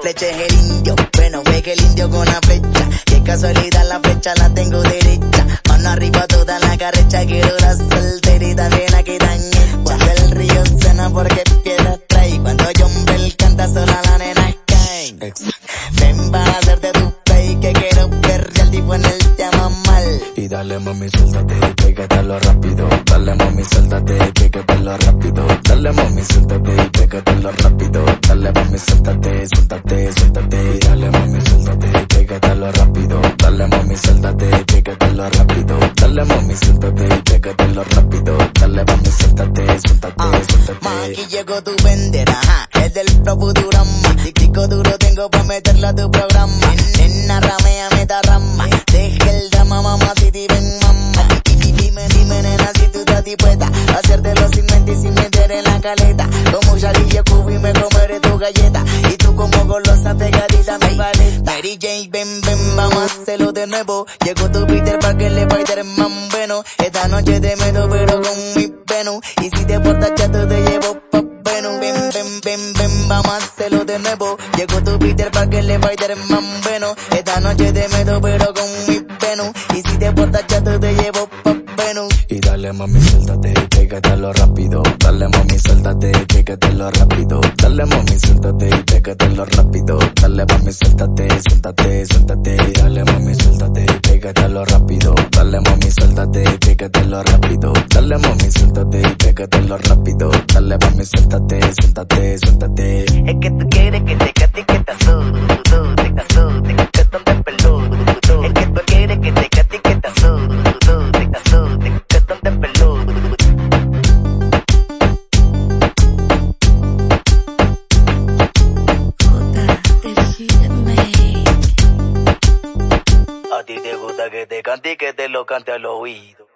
flecha es el indio. Bueno, ve que el indio con la flecha. Qué casualidad la flecha la tengo derecha. Mano arriba toda la carrecha, quiero la solterita dale mami, suéltate y pégatelo rápido. Dale mami, suéltate y pégatelo rápido. Dale mami, suéltate y pégatelo rápido. Dale mami, suéltate, suéltate, suéltate. Dale mami, suéltate y pégatelo rápido. Dale mami, suéltate y pégatelo rápido. Dale mami, suéltate y pégatelo rápido. Dale mami, suéltate, suéltate, Ma, suéltate. aquí llegó tu vender, ajá. Es del Pro Futurama. Tico duro tengo pa' meterlo a tu programa. Caleta. Como Charlie Cubi me comeré tu galleta. Y tú como golosa pegadita mi paleta. Mary Jane, ven, ven, vamos a hacerlo de nuevo. Llegó tu Peter pa' que le Spider más bueno. Esta noche te meto pero con mi Venus. Y si te portas chato te llevo pa' Venus. Ven, ven, ven, ven, vamos a hacerlo de nuevo. Llegó tu Peter pa' que le Spider más bueno. Esta noche te meto pero con dale mami, suéltate pégatelo rápido. Dale mami, suéltate pégatelo rápido. Dale mami, suéltate pégatelo rápido. Dale mami, suéltate, suéltate, suéltate. Dale mami, suéltate pégatelo rápido. Dale mami, suéltate pégatelo rápido. Dale mami, suéltate pégatelo rápido. Dale mami, suéltate, suéltate, suéltate. Es que tú quieres que te cate que te asudo, Que te cante y que te lo cante al oído.